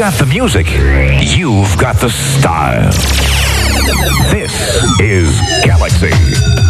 got the music, you've got the style. This is Galaxy.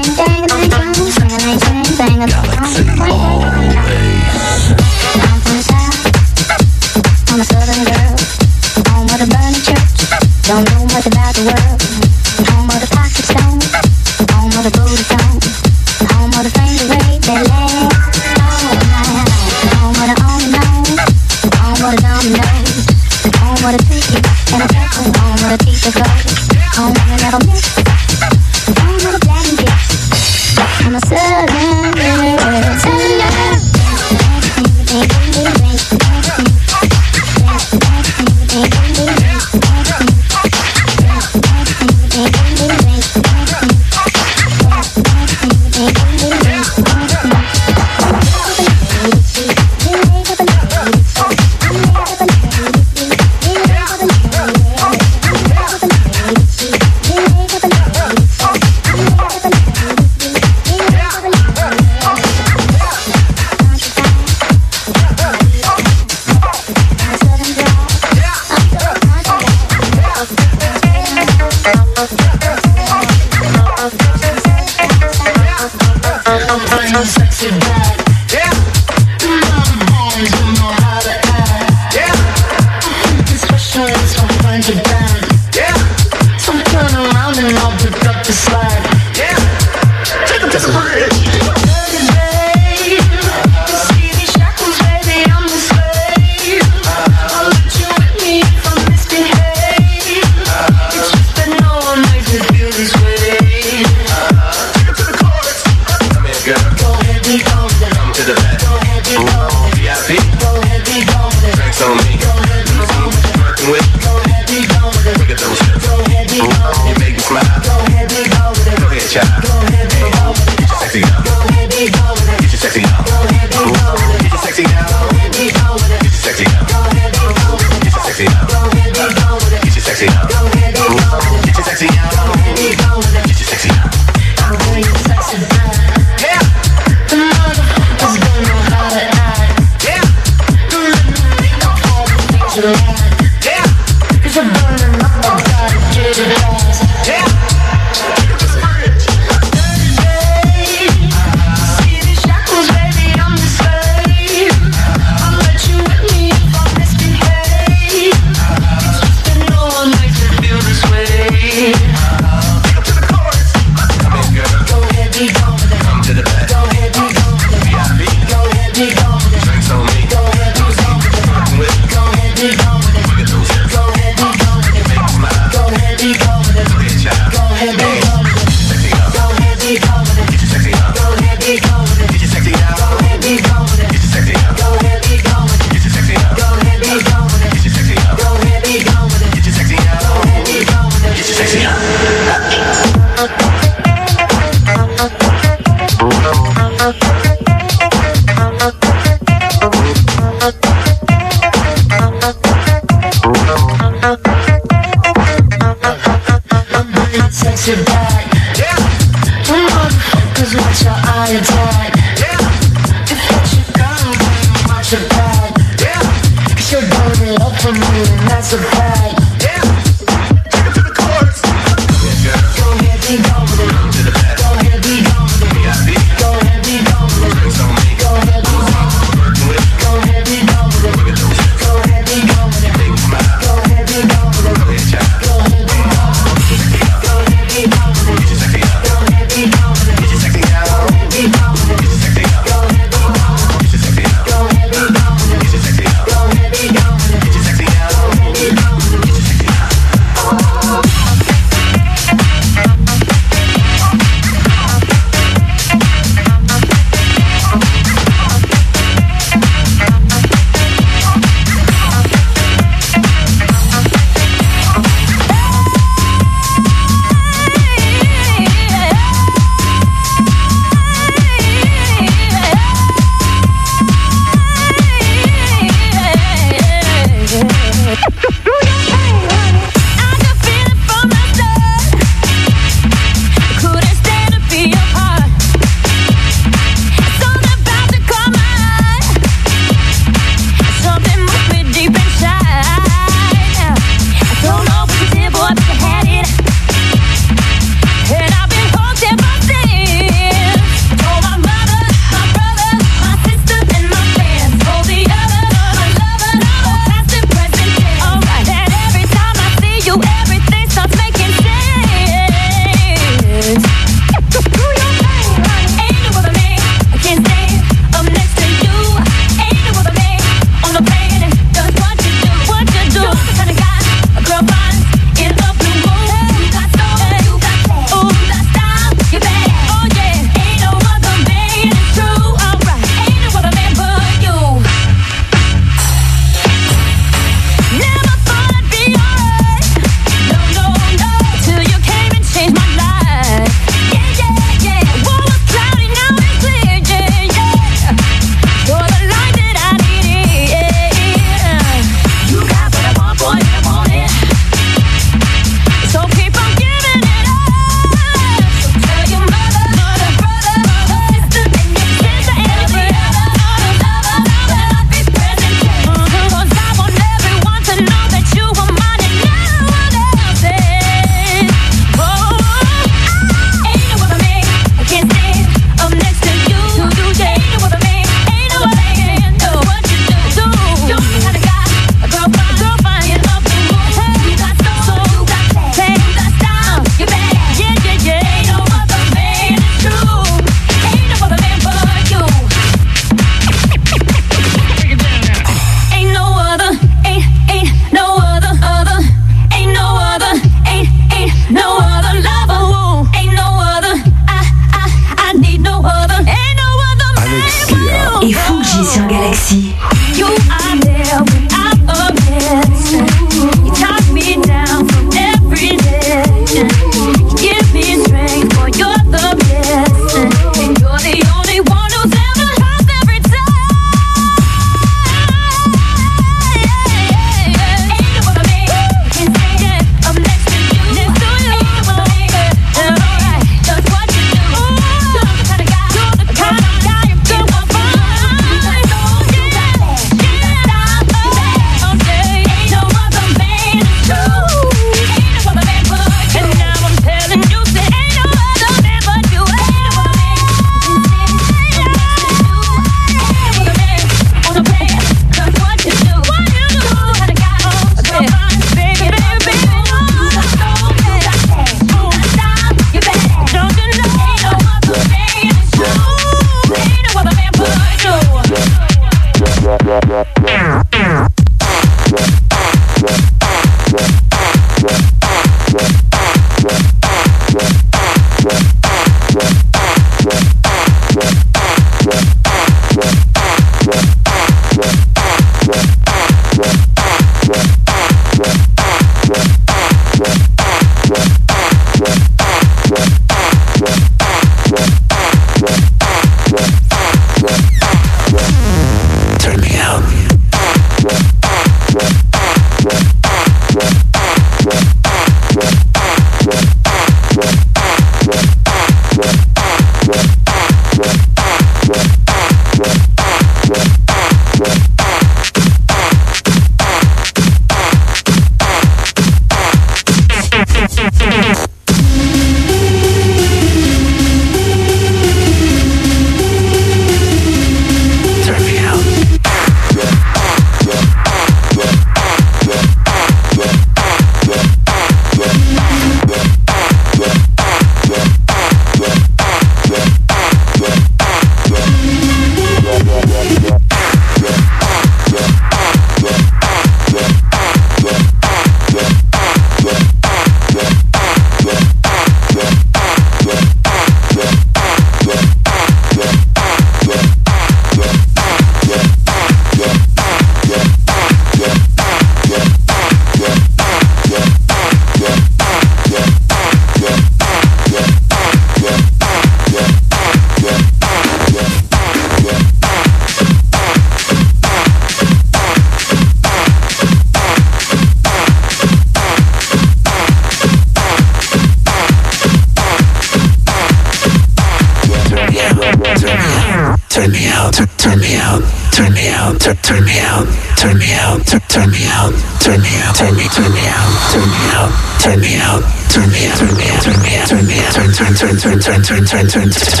Turn turn turn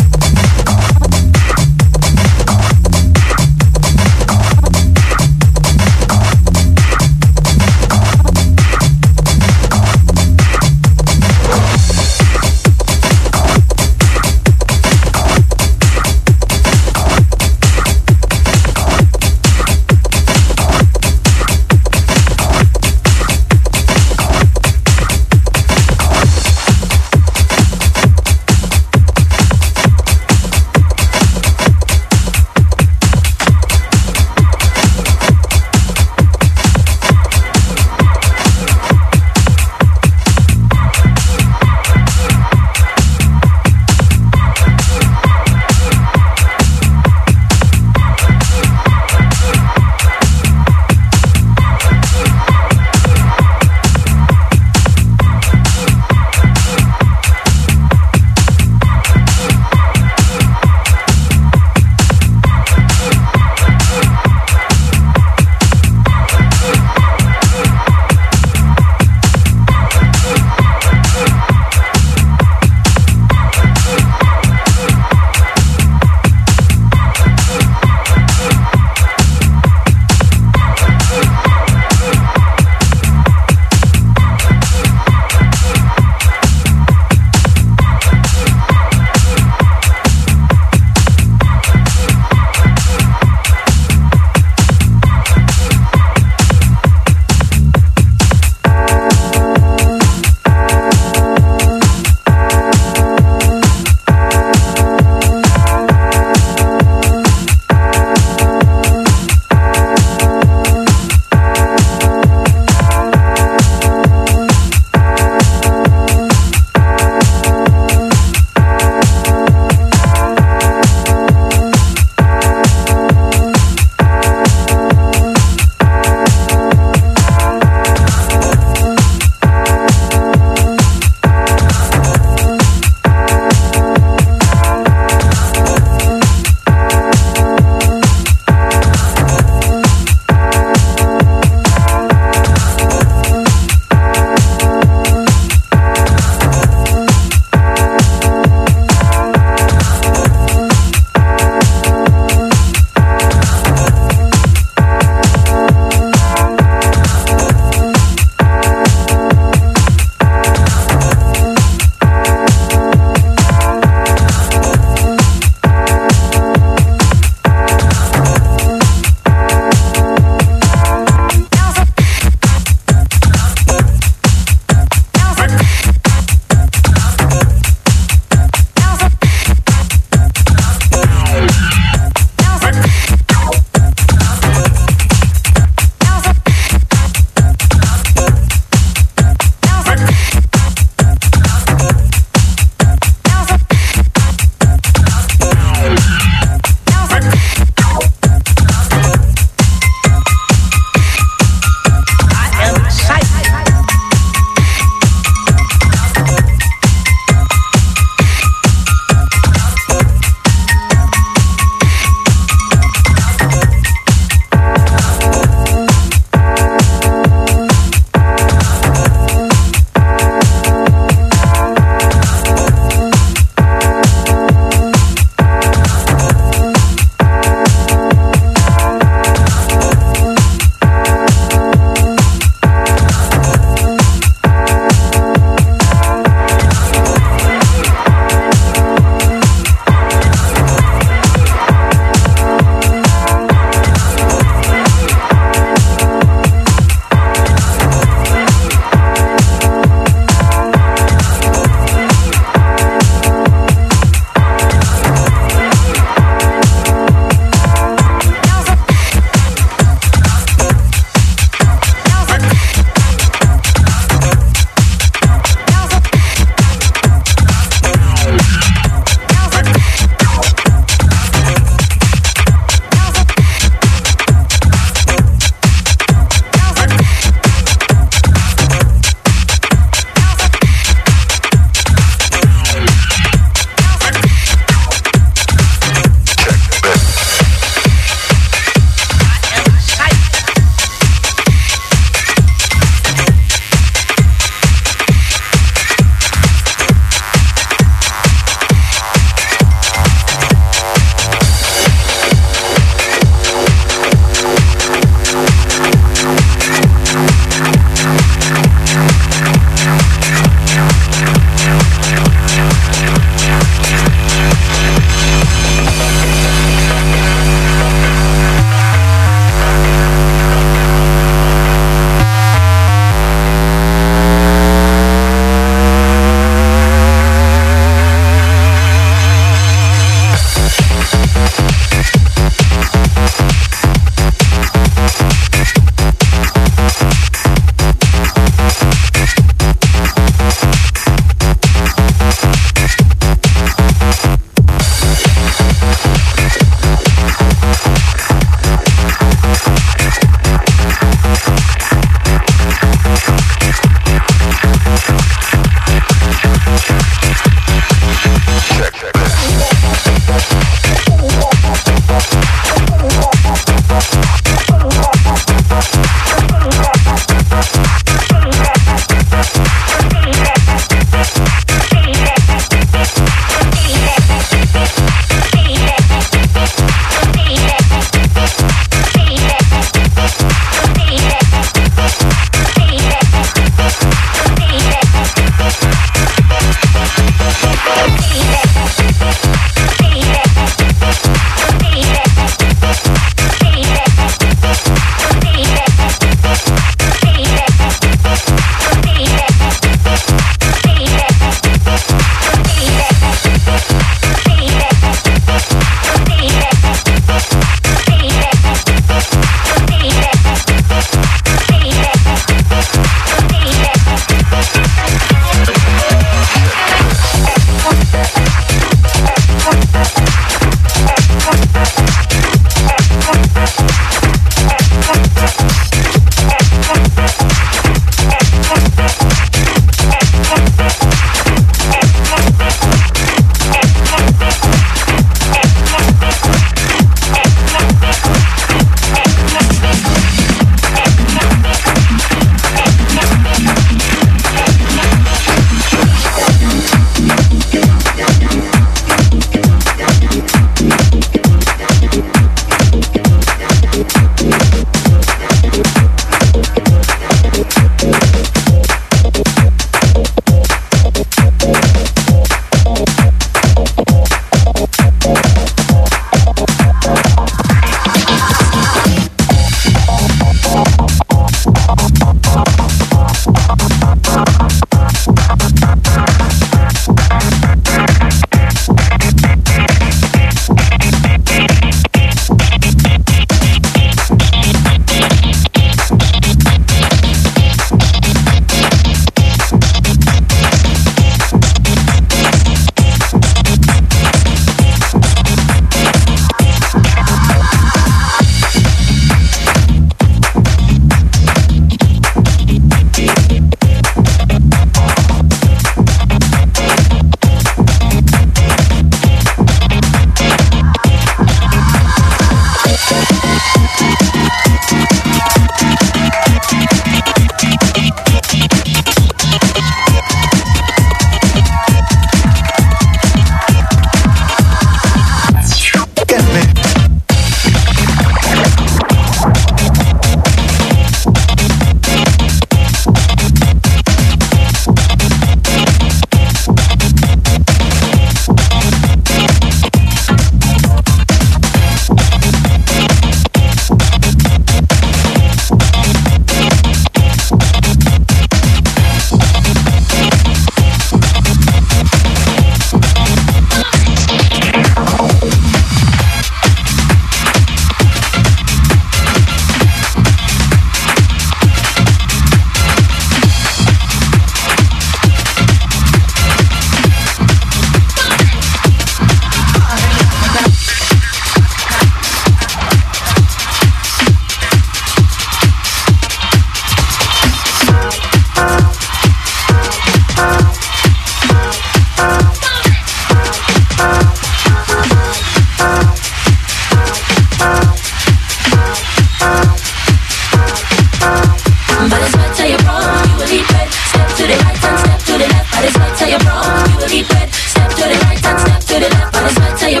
the right step to the left, body's right till you're. You lead. Step to the right step to the left, body's you're.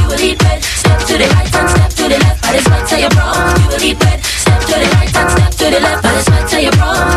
You lead. Step to the right step to the left, body's you're. You lead. Step to the right step to the left, body's you're.